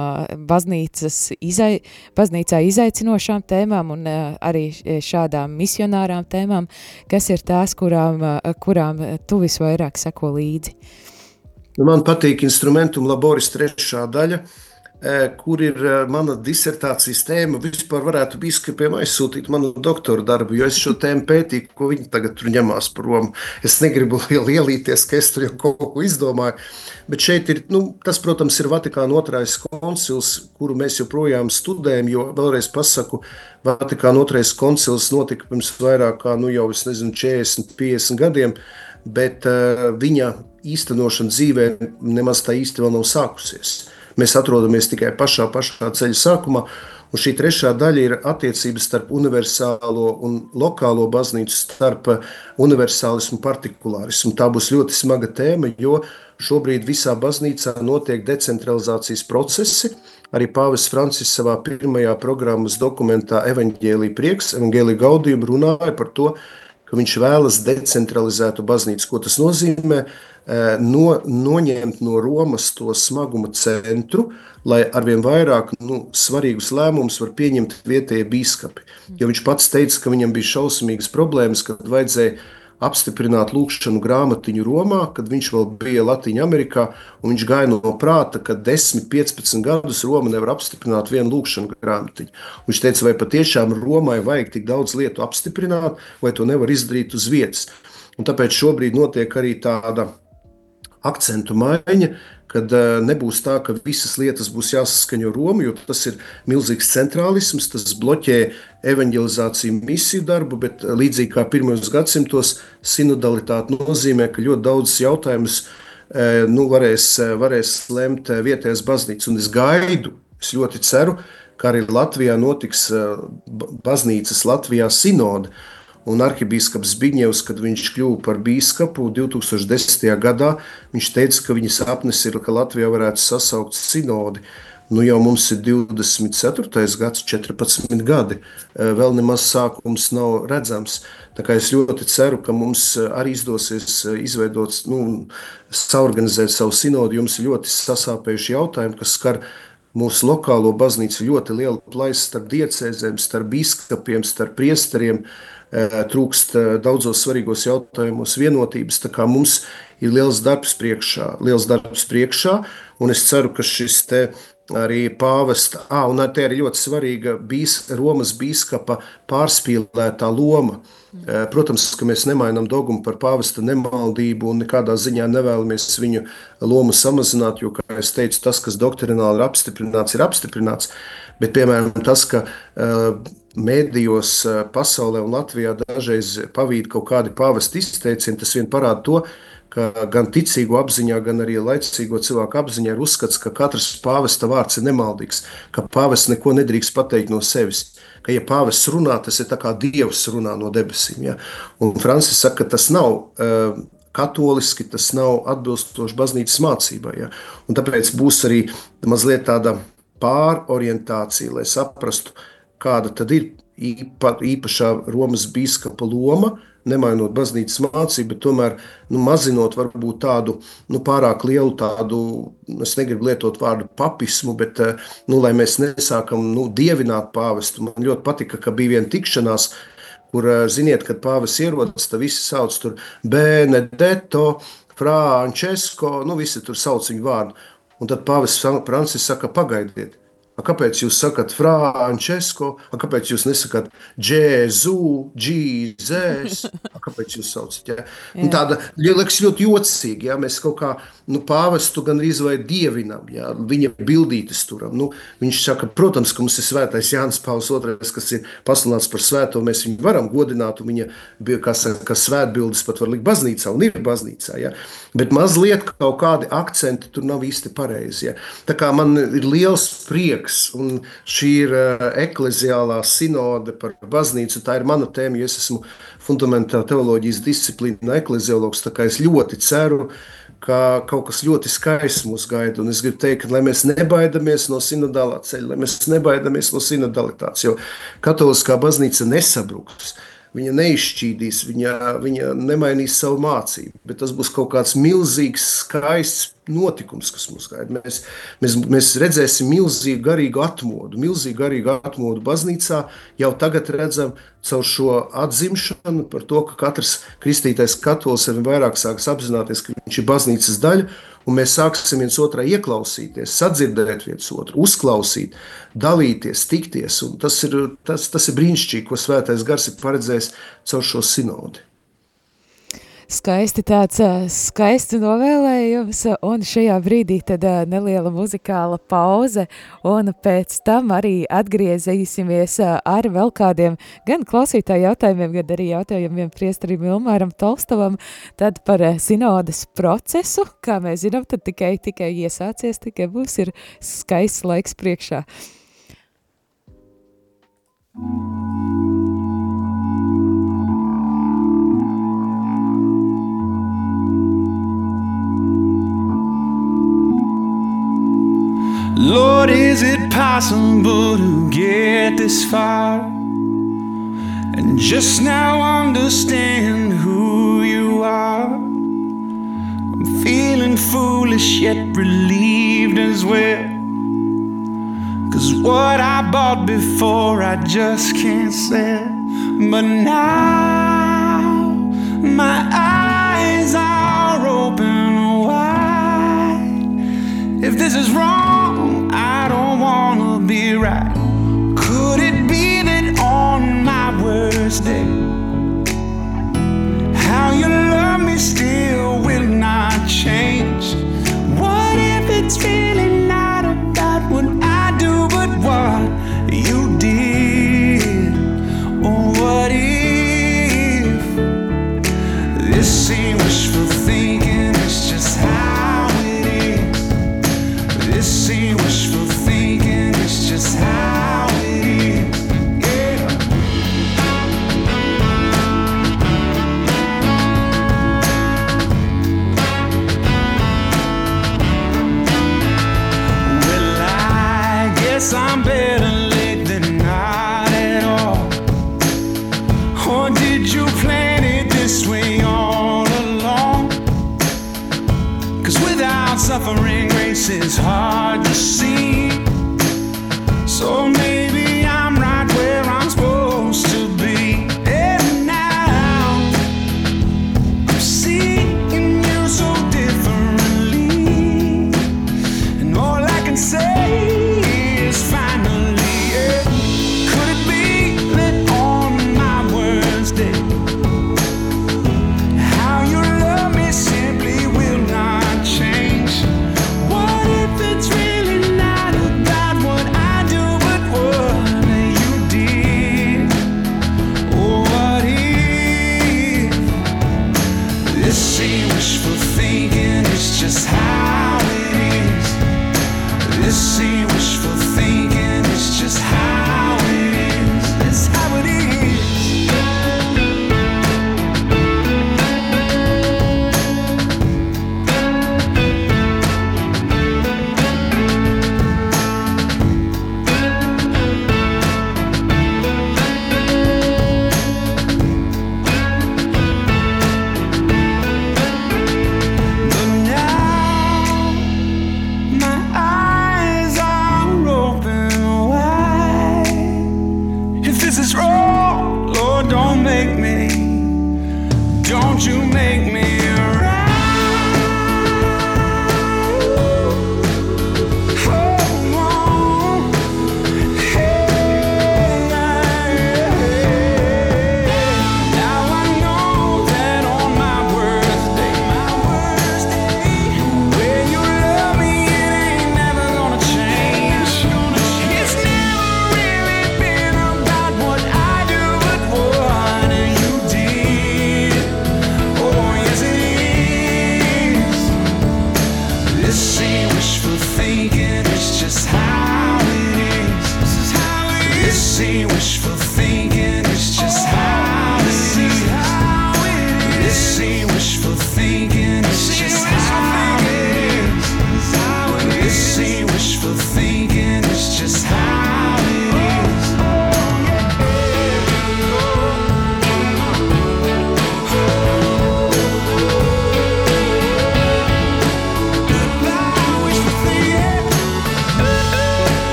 baznīcas izai, baznīcā izaicinošām tēmām un arī šādām misionārām tēmām, kas ir tās, kurām, kurām tu visvairāk sako līdzi. Man patīk instrumentum laboris trešā daļa, kur ir eh, mana disertācijas tēma. Vispār varētu biskupiem aizsūtīt manu doktora darbu, jo es šo tēmu pētīju, ko viņi tagad tur ņemās prom. Es negribu (laughs) lielīties, ka es tur jau kaut ko izdomāju. Bet šeit ir, nu, tas, protams, ir Vatikāna otrais koncils, kuru mēs joprojām studējam, jo vēlreiz pasaku, Vatikāna otrais koncils notika pirms vairāk kā, nu, jau, es nezinu, 40, 50 gadiem, bet uh, viņa īstenošana dzīvē nemaz tā īsti vēl nav sākusies. Mēs atrodamies tikai pašā, pašā ceļa sākumā. Un šī trešā daļa ir attiecības starp universālo un lokālo baznīcu, starp universālismu un partikulārismu. Tā būs ļoti smaga tēma, jo šobrīd visā baznīcā notiek decentralizācijas procesi. Arī Pāvis Francis savā pirmajā programmas dokumentā Evangelija prieks, Evangelija gaudījuma runāja par to, ka viņš vēlas decentralizētu baznīcu. Ko tas nozīmē? Eh, no, noņemt no Romas to smaguma centru, lai arvien vairāk nu, svarīgus lēmumus var pieņemt vietējie biskupi. Jo viņš pats teica, ka viņam bija šausmīgas problēmas, kad vajadzēja apstiprināt lūkšanu grāmatiņu Romā, kad viņš vēl bija Latvijā, Amerikā. Viņš gāja no prāta, ka 10, 15 gadus Roma nevar apstiprināt vienu lūkšanu grāmatiņu. Viņš teica, vai patiešām Romai vajag tik daudz lietu apstiprināt, vai to nevar izdarīt uz vietas. Un tāpēc šobrīd notiek arī tāda akcentu maiņa, kad uh, nebūs tā, ka visas lietas būs jāsaskaņo Romu, jo tas ir milzīgs centrālisms, tas bloķē evanģelizāciju misiju darbu, bet uh, līdzīgi kā pirmajos gadsimtos, sinodalitāte nozīmē, ka ļoti daudz jautājumus uh, nu, varēs, varēs lemt vietējais baznīca. Un es gaidu, es ļoti ceru, ka arī Latvijā notiks baznīcas Latvijā sinode. Un arhibīskaps Zbigņevs, kad viņš kļuva par bīskapu 2010. gadā, viņš teica, ka viņa sapnis ir, ka Latvijā varētu sasaukt sinodi. Nu, jau mums ir 24. gads, 14 gadi. Eh, vēl nemaz sākums nav redzams. Tā kā es ļoti ceru, ka mums arī izdosies izveidot, nu, saorganizēt savu sinodi. Jums ir ļoti sasāpējuši jautājumi, kas skar mūsu lokālo baznīcu ļoti liela plaisa starp diecēzēm, starp biskupiem, starp priesteriem. Uh, trūkst eh, daudzos svarīgos jautājumos vienotības. Tā kā mums ir liels darbs priekšā, liels darbs priekšā un es ceru, ka šis te arī pāvesta, ah, un te ir ļoti svarīga bīs, Romas bīskapa pārspīlētā loma. Eh, protams, ka mēs nemainām dogmu par pāvesta nemaldību un nekādā ziņā nevēlamies viņu lomu samazināt, jo, kā es teicu, tas, kas doktrināli ir apstiprināts, ir apstiprināts. Bet, piemēram, tas, ka uh, mēdījos pasaulē un Latvijā dažreiz pavīd kaut kādi pāvesta izteicieni, tas vien parāda to, ka gan ticīgo apziņā, gan arī laicīgo cilvēku apziņā ir uzskats, ka katrs pāvesta vārds ir nemaldīgs, ka pāvests neko nedrīkst pateikt no sevis. Ka, ja pāvests runā, tas ir kā dievs runā no debesīm. Ja? Un Francis saka, ka tas nav uh, katoliski, tas nav atbilstoši baznīcas mācībai. Ja? Un tāpēc būs arī mazliet tāda pārorientācija, lai saprastu, kāda tad ir īpa, īpašā Romas biskupa loma, nemainot baznīcas mācību, bet tomēr nu, mazinot varbūt tādu nu, pārāk lielu tādu, es negribu lietot vārdu papismu, bet eh, nu, lai mēs nesākam nu, dievināt pāvestu. Man ļoti patika, ka bija viena tikšanās, kur, eh, ziniet, kad pāvis ierodas, tad visi sauc tur Benedetto, Frančesko, nu visi tur sauc viņu vārdu. Un tad pāvis Francis saka, pagaidiet, kāpēc jūs sakat Frančisko, kāpēc jūs nesakāt Jēzu, Jēzus? Kāpēc jūs saucat? Ja? Nu, tāda liekas ļoti jocīga. Ja? Mēs kaut kā nu, pāvestu gan arī dievinam, ja? viņa bildītes turam. Nu, viņš saka, protams, ka mums ir svētais Jānis Pāvils II, kas ir pasludināts par svēto. Mēs viņu varam godināt, un viņa bija kā, kā svētbildes pat var likt baznīcā un ir baznīcā. Ja? Bet mazliet kaut kādi akcenti tur nav īsti pareizi. Ja? Tā kā man ir liels prieks. Un šī ir uh, ekleziālā sinode par baznīcu. Tā ir mana tēma, jo es esmu fundamentāla teoloģijas disciplīna, ekleziologs. Tā kā es ļoti ceru, ka kaut kas ļoti skaists mūs gaida. Un es gribu teikt, lai mēs nebaidāmies no sinodālā ceļa, lai mēs nebaidāmies no sinodalitātes, jo katoliskā baznīca nesabruks. Viņa neizšķīdīs, viņa, viņa nemainīs savu mācību, bet tas būs kaut kāds milzīgs, skaists notikums, kas mūs gaida. Mēs, mēs, mēs redzēsim milzīgu garīgu atmodu, milzīgu garīgu atmodu baznīcā. Jau tagad redzam caur šo atzimšanu par to, ka katrs kristītais katolis ar vairāk sāks apzināties, ka viņš ir baznīcas daļa un mēs sāksim viens otrā ieklausīties, sadzirdēt viens otru, uzklausīt, dalīties, tikties. Tas ir, tas, tas ir brīnišķīgi, ko Svētais Gars ir paredzējis caur šo sinodi skaisti tāds skaists novēlējums, un šajā brīdī tad neliela muzikāla pauze, un pēc tam arī atgriezīsimies ar vēl kādiem gan klausītāju jautājumiem, gan arī jautājumiem priestarim Ilmāram Tolstovam, tad par sinodas procesu, kā mēs zinām, tad tikai, tikai iesācies, tikai būs ir skaists laiks priekšā. Thank you. Lord, is it possible to get this far and just now understand who you are? I'm feeling foolish yet relieved as well. Cause what I bought before I just can't sell. But now my eyes are open wide. If this is wrong, wanna be right. Could it be that on my worst day, how you love me still will not change? What if it's really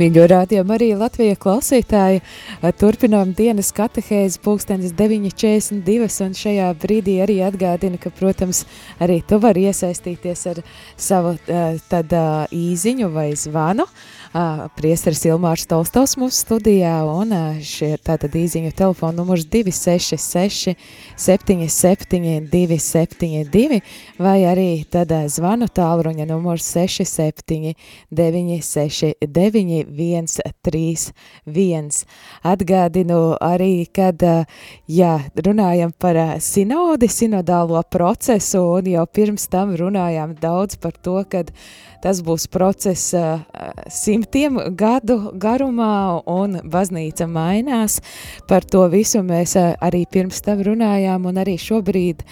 Mīļo rādījumu arī Latvijas klausītāji. Turpinām dienas katehēzi pulkstenis 9.42 un šajā brīdī arī atgādina, ka, protams, arī tu vari iesaistīties ar savu tad īziņu vai zvanu. Priesteris Ilmārs Tolstovs mūsu studijā un šie tātad īziņu telefona numurs 266 77 272 vai arī tad zvanu tālruņa numurs 67 969 131. Atgādinu arī, kad, jā, runājam par sinodi, sinodālo procesu un jau pirms tam runājām daudz par to, kad tas būs process simtiem gadu garumā, un baznīca mainās. Par to visu mēs arī pirms tam runājām, un arī šobrīd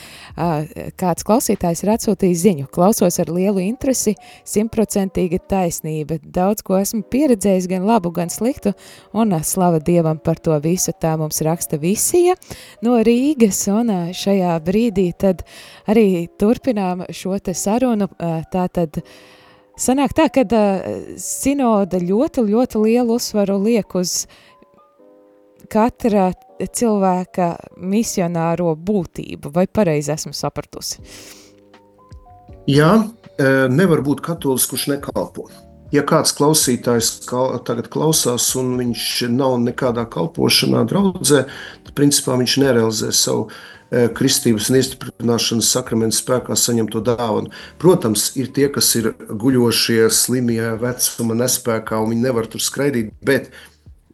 kāds klausītājs ir atsūtījis ziņu. Klausos ar lielu interesi, simtprocentīga taisnība. Daudz ko esmu pieredzējis, gan labu, gan sliktu, un slava Dievam par to visu. Tā mums raksta visija no Rīgas, un šajā brīdī tad arī turpinām šo te sarunu. Tātad, Sanāk tā, ka uh, sinoda ļoti, ļoti lielu uzsvaru liek uz katra cilvēka misionāro būtību, vai pareizi esmu sapratusi? Jā, nevar būt katolis, kurš nekalpo. Ja kāds klausītājs tagad klausās, un viņš nav nekādā kalpošanā, draudzē, tad principā viņš nerealizē savu Eh, kristības un iestiprināšanas sakramenta spēkā saņemto dāvanu. Protams, ir tie, kas ir guļošie, slimie, vecuma nespējā, un viņi nevar tur skraidīt. Bet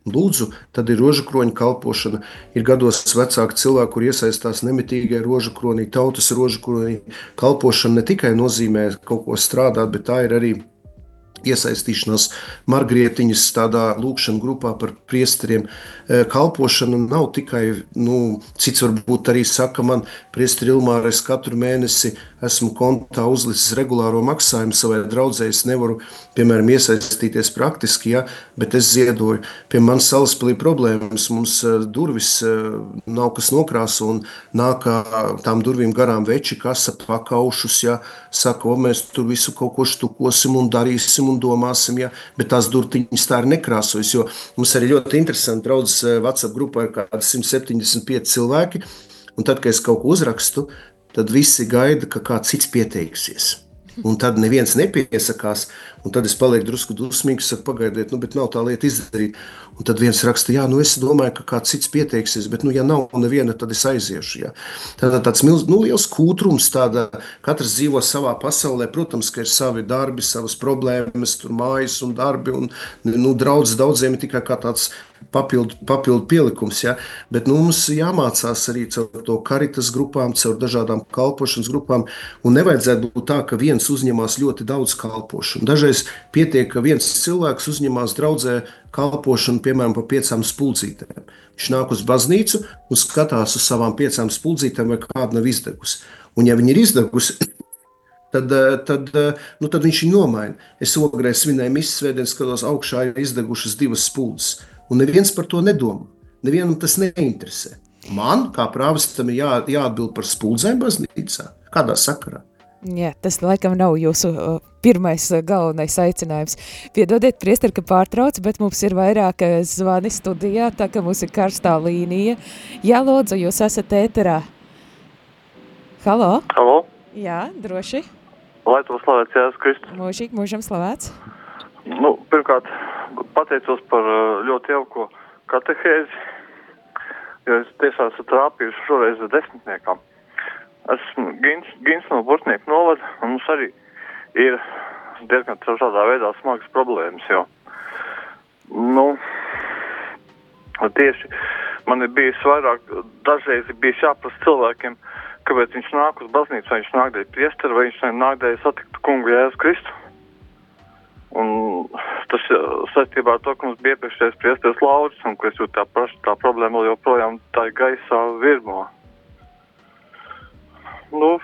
Lūdzu, tad ir rožu kroņa kalpošana. Ir gados vecāki cilvēki, kur iesaistās nemitīgai rožu kronī, tautas rožu kronī. Kalpošana ne tikai nozīmē kaut ko strādāt, bet tā ir arī iesaistīšanās Margrietiņas tādā lūkšanas grupā par priesteriem. Eh, kalpošana nav tikai, nu, cits varbūt arī saka, man priesteri Ilmāra, es katru mēnesi esmu kontā uzlicis regulāro maksājumu savai draudzēji. Es nevaru, piemēram, iesaistīties praktiski, ja, bet es ziedoju. Pie manas salaspēlī problēmas mums eh, durvis eh, nav kas nokrāso un nāk tām durvīm garām veči, kas ap pakaušus, ja, saka, o, mēs tur visu kaut ko štukosim un darīsim un domāsim, ja, bet tās durtiņas tā ir nekrāsojas, jo mums arī ļoti interesanti draudzes WhatsApp grupā ir kādi 175 cilvēki, un tad, kad es kaut ko uzrakstu, tad visi gaida, ka kāds cits pieteiksies. Un tad neviens nepiesakās, un tad es palieku drusku dusmīgs, saku, pagaidiet, nu, bet nav tā lieta izdarīt. Un tad viens raksta, jā, nu es domāju, ka kāds cits pieteiksies, bet, nu, ja nav neviena, tad es aiziešu. Jā. Tad tāds milz, nu, liels kūtrums, tāda, katrs dzīvo savā pasaulē. Protams, ka ir savi darbi, savas problēmas, tur mājas un darbi, un, nu, draudz daudziem ir tikai kā tāds papildu, papildu pielikums. Ja? Bet nu, mums jāmācās arī caur to karitas grupām, caur dažādām kalpošanas grupām. Un nevajadzētu būt tā, ka viens uzņemas ļoti daudz kalpošanu. Dažreiz pietiek, ka viens cilvēks uzņemas draudzē kalpošanu, piemēram, pa piecām spuldzītēm. Viņš nāk uz baznīcu un skatās uz savām piecām spuldzītēm, vai kāda nav izdegusi. Un, ja viņi ir izdegusi, (coughs) tad, tad, nu, tad viņš viņu nomaina. Es ogrē svinēju misijas svētdien, skatos augšā, ir izdegušas divas spuldzes un neviens par to nedomā. Nevienam tas neinteresē. Man, kā prāvestam, ir jā, jāatbild par spuldzēm baznīcā. Kādā sakarā? Jā, tas laikam nav jūsu uh, pirmais uh, galvenais aicinājums. Piedodiet, priester, ka pārtrauc, bet mums ir vairāk uh, zvani studijā, tā ka mums ir karstā līnija. Jā, lūdzu, jūs esat ēterā. Halo? Halo? Jā, droši. Lai to slavēts Jēzus Kristus. Mūžīgi, mūžam slavēts. Nu, pirmkārt, pateicos par ļoti jauko katehēzi, jo es tiešām esmu trāpījuši šoreiz desmitniekām. Esmu Gins, Gins no Burtnieku novada, un mums arī ir diezgan tādā veidā smagas problēmas, jo, nu, tieši man ir bijis vairāk, dažreiz ir bijis jāprast cilvēkiem, kāpēc viņš nāk uz baznīcu, vai viņš nāk dēļ priesteru, vai viņš nāk dēļ satiktu kungu Jēzus Kristu. Un tas saistībā ar to, ka mums bija iepriekšējais priesteris Lauris, un ka es jūtu tā, praš, tā problēma joprojām tā gaisā virmo. Nu,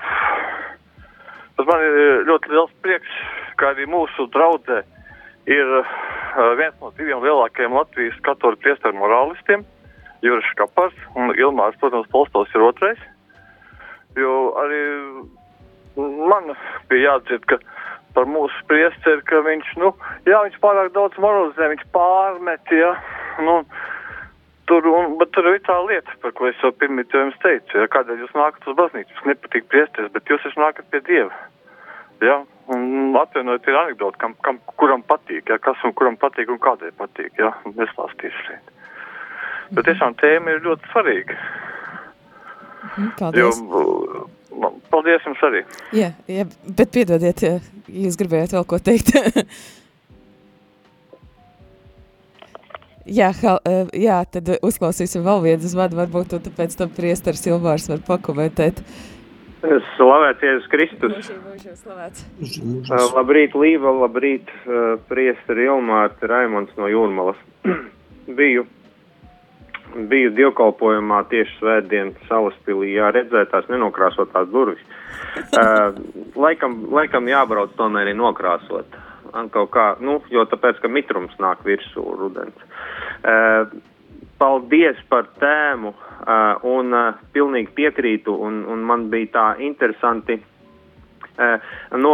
tas man ir ļoti liels prieks, ka arī mūsu draudzē ir uh, viens no diviem lielākajiem Latvijas katoļu priesteru morālistiem, Juris Kapars, un Ilmārs, protams, Polstovs ir otrais. Jo arī man bija jādzird, ka par mūsu priesteri, ka viņš, nu, jā, viņš pārāk daudz moralizē, viņš pārmet, jā, nu, tur, un, bet tur ir tā lieta, par ko es jau pirmie to jums teicu, ja kādēļ jūs nākat uz baznīcu, jums nepatīk priesteris, bet jūs esat nākat pie Dieva, jā, un atvienojot ir anekdota, kam, kam, kuram patīk, jā, kas un kuram patīk un kādēļ patīk, jā, nestāstīšu šeit. Bet tiešām tēma ir ļoti svarīga. Paldies. Jo, paldies jums arī. Jā, jā, bet piedodiet, ja jūs gribējāt vēl ko teikt. (laughs) jā, hal, jā, tad uzklausīsim vēl vienu zvanu, varbūt tu pēc tam priestars Ilvārs var pakomentēt. Slavēts Jēzus Kristus. Mūžīgi, mūžīgi slavēts. Uh, labrīt, Līva, labrīt, uh, priesteri Ilmārta Raimonds no Jūrmalas. (clears throat) Biju biju dievkalpojumā tieši svētdien salaspilī, jā, redzēt tās nenokrāsotās durvis. Uh, laikam, laikam jābrauc tomēr arī nokrāsot. Kaut kā, nu, jo tāpēc, ka mitrums nāk virsū rudens. Uh, paldies par tēmu uh, un uh, pilnīgi piekrītu un, un man bija tā interesanti no,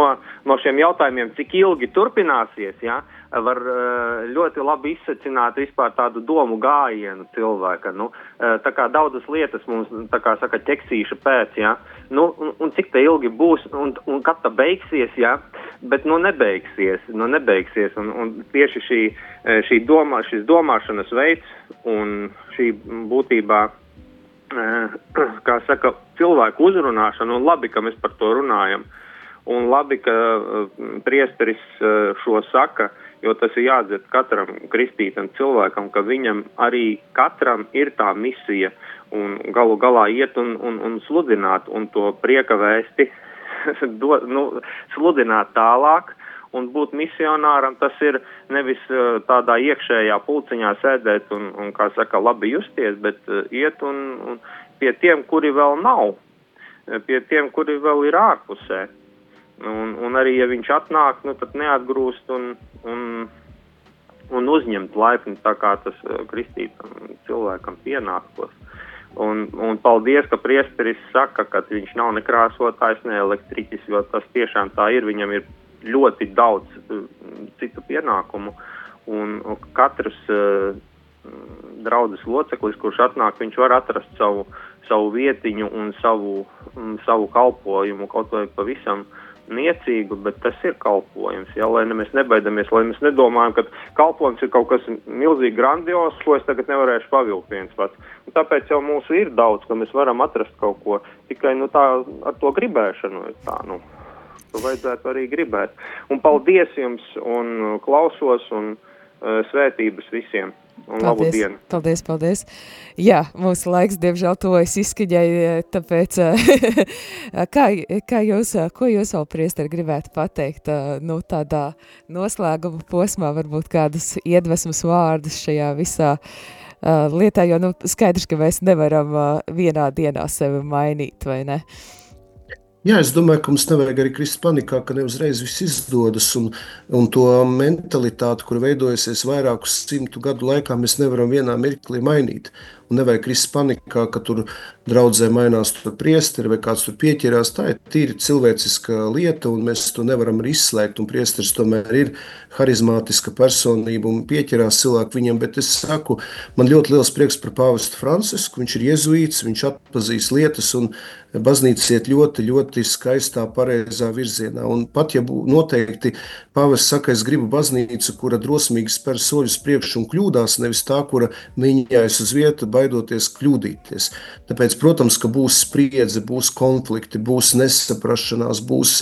no šiem jautājumiem, cik ilgi turpināsies, jā, uh, var eh, ļoti labi izsacināt vispār tādu domu gājienu cilvēka. Nu, eh, tā kā daudzas lietas mums, tā kā saka, ķeksīša pēc, ja? nu, un, un cik te ilgi būs, un, un kad ta beigsies, ja? bet nu nebeigsies, nu nebeigsies, un, un tieši šī, eh, šī domā, šis domāšanas veids un šī būtībā, (clears throat) kā saka, cilvēku uzrunāšana, un labi, ka mēs par to runājam, un labi, ka priesteris šo saka, uh, jo tas ir jāatdzer katram kristītam cilvēkam, ka viņam arī katram ir tā misija un galu galā iet un, un, un sludināt un to prieka vēsti, (laughs) do, nu, sludināt tālāk. Un būt misionāram tas ir nevis uh, tādā iekšējā pulciņā sēdēt un, un kā saka, labi justies, bet uh, iet un, un pie tiem, kuri vēl nav, pie tiem, kuri vēl ir ārpusē. Un, un arī, ja viņš atnāk, nu, tad neatgrūst un, un, un uzņemt laipni tā kā tas uh, kristītam cilvēkam pienākos. Un, un paldies, ka priesteris saka, ka viņš nav ne krāsotājs, ne elektriķis, jo tas tiešām tā ir. Viņam ir ļoti daudz uh, citu pienākumu, un katrs uh, draudzes loceklis, kurš atnāk, viņš var atrast savu, savu vietiņu un savu, um, savu kalpojumu kaut vai pavisam uh, niecīgu, bet tas ir kalpojums. Ja, lai ne mēs nebaidamies, lai mēs nedomājam, ka kalpojums ir kaut kas milzīgi grandios, ko es tagad nevarēšu pavilkt viens pats. Un tāpēc jau mūsu ir daudz, ka mēs varam atrast kaut ko tikai nu, tā, ar to gribēšanu. Tā, nu, to vajadzētu arī gribēt. Un paldies jums un klausos un uh, svētības visiem! Un paldies, labu dienu. Paldies, paldies. Jā, mūsu laiks, diemžēl, tuvojas izskaņai, tāpēc, (laughs) kā, kā jūs, ko jūs vēl priesteri gribētu pateikt, nu, tādā noslēguma posmā, varbūt kādus iedvesmas vārdus šajā visā lietā, jo, nu, skaidrs, ka mēs nevaram vienā dienā sevi mainīt, vai ne? Uh, Jā, es domāju, ka mums nevajag arī krist panikā, ka ne uzreiz viss izdodas. Un, un to mentalitāti, kur veidojusies vairāku simtu gadu laikā, mēs nevaram vienā mirklī mainīt. Un nevajag krist panikā, ka tur draudzē mainās priesteri vai kāds tur pieķerās. Tā ir tīri cilvēciska lieta, un mēs to nevaram arī izslēgt. Un priesteris tomēr ir harizmātiska personība un pieķerās cilvēku viņam, bet es saku, man ļoti liels prieks par pāvestu Francisku. Viņš ir jezuīts, viņš atpazīst lietas, un baznīca iet ļoti, ļoti skaistā, pareizā virzienā. Un pat ja būtu noteikti pāvests saka, es gribu baznīcu, kura drosmīgi spēr soļus priekšu un kļūdās, nevis tā, kura mīņājas uz vietu, baidoties kļūdīties. Tāpēc, protams, ka būs spriedze, būs konflikti, būs nesaprašanās, būs,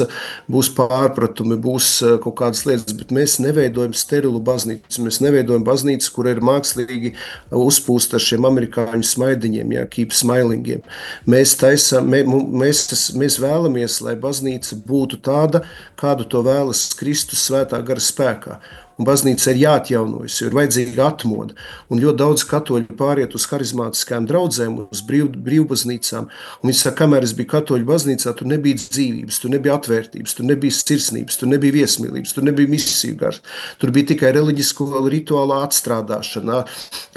būs pārpratumi, būs eh, kaut kādas lietas, bet mēs neveidojam sterilu baznīcu. Mēs neveidojam baznīcu, kur ir mākslīgi uzpūsta ar šiem amerikāņu smaidiņiem, jā, keep smilingiem. Mēs taisam, mē, mēs, mēs vēlamies, lai baznīca būtu tāda, kādu to vēlas Kristus svētā gara spēkā. Un baznīca ir jāatjaunojas, ir vajadzīga atmoda. Un ļoti daudz katoļu pāriet uz harizmātiskām draudzēm, uz brīv, brīvbaznīcām. Un viņi saka, kamēr es biju katoļu baznīcā, tur nebija dzīvības, tur nebija atvērtības, tur nebija sirsnības, tur nebija viesmīlības, tur nebija misiju gars. Tur bija tikai reliģisko rituāla atstrādāšana,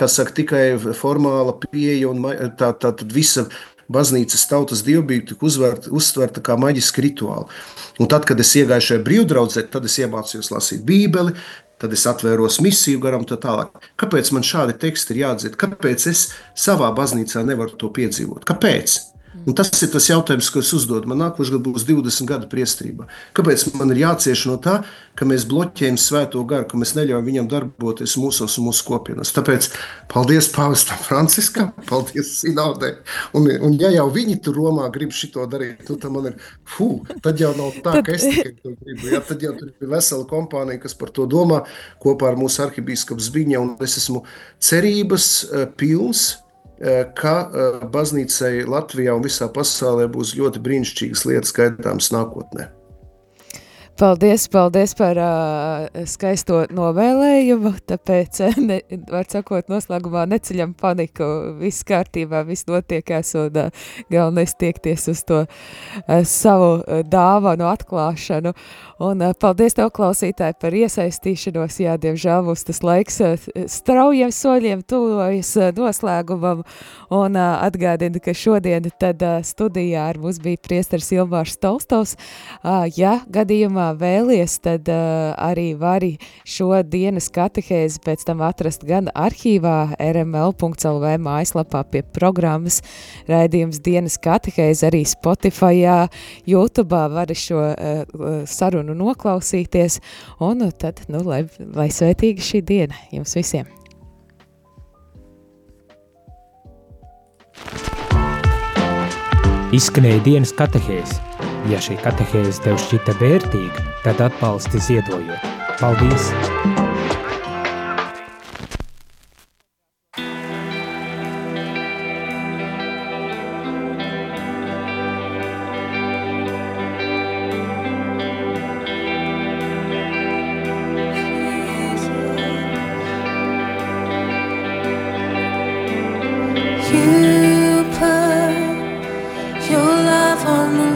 kas saka, tikai formāla pieeja un tā, tā, tā visa baznīcas tautas dievbijība tika uztverta kā maģiska rituāla. Un tad, kad es iegāju šajā brīvdraudzē, tad es iemācījos lasīt Bībeli, tad es atvēros misiju garam, tā tālāk. Kāpēc man šādi teksti ir jāatdzīst? Kāpēc es savā baznīcā nevaru to piedzīvot? Kāpēc? Un tas ir tas jautājums, ko es uzdodu. Man nākošais gads būs 20 gadu priestrība. Kāpēc man ir jācieš no tā, ka mēs bloķējam svēto garu, ka mēs neļaujam viņam darboties mūsos un mūsu kopienās? Tāpēc paldies Pāvestam Franciskam, paldies Sinodē. Un, un ja jau viņi tur Romā grib šito darīt, nu, tad man ir, fū, tad jau nav tā, ka es tikai to gribu. Ja, tad jau tur ir vesela kompānija, kas par to domā kopā ar mūsu arhibīskapu Zbiņa, un es esmu cerības uh, pilns Eh, ka eh, baznīcai Latvijā un visā pasaulē būs ļoti brīnišķīgas lietas gaidāmas nākotnē. Paldies, paldies par uh, skaisto novēlējumu. Tāpēc, ne, var sakot, noslēgumā neceļam paniku. Viss kārtībā, viss notiekās un uh, galvenais tiekties uz to uh, savu uh, dāvanu atklāšanu. Un uh, paldies tev, klausītāji, par iesaistīšanos. Jā, diemžēl mums tas laiks uh, straujiem soļiem tuvojas uh, noslēgumam. Un uh, atgādinu, ka šodien tad uh, studijā ar mums bija priesteris Ilmārs Tolstovs. Uh, ja gadījumā vēlies, tad uh, arī vari šo dienas katehēzi pēc tam atrast gan arhīvā rml.lv mājaslapā pie programmas raidījums dienas katehēzi, arī Spotifyā, YouTube'ā vari šo uh, sarunu sarunu noklausīties, un tad, nu, lai, lai svētīga šī diena jums visiem! Izskanēja dienas katehēs. Ja šī katehēze tev šķita vērtīga, tad atbalsti ziedojot. Paldies! You put your love on me.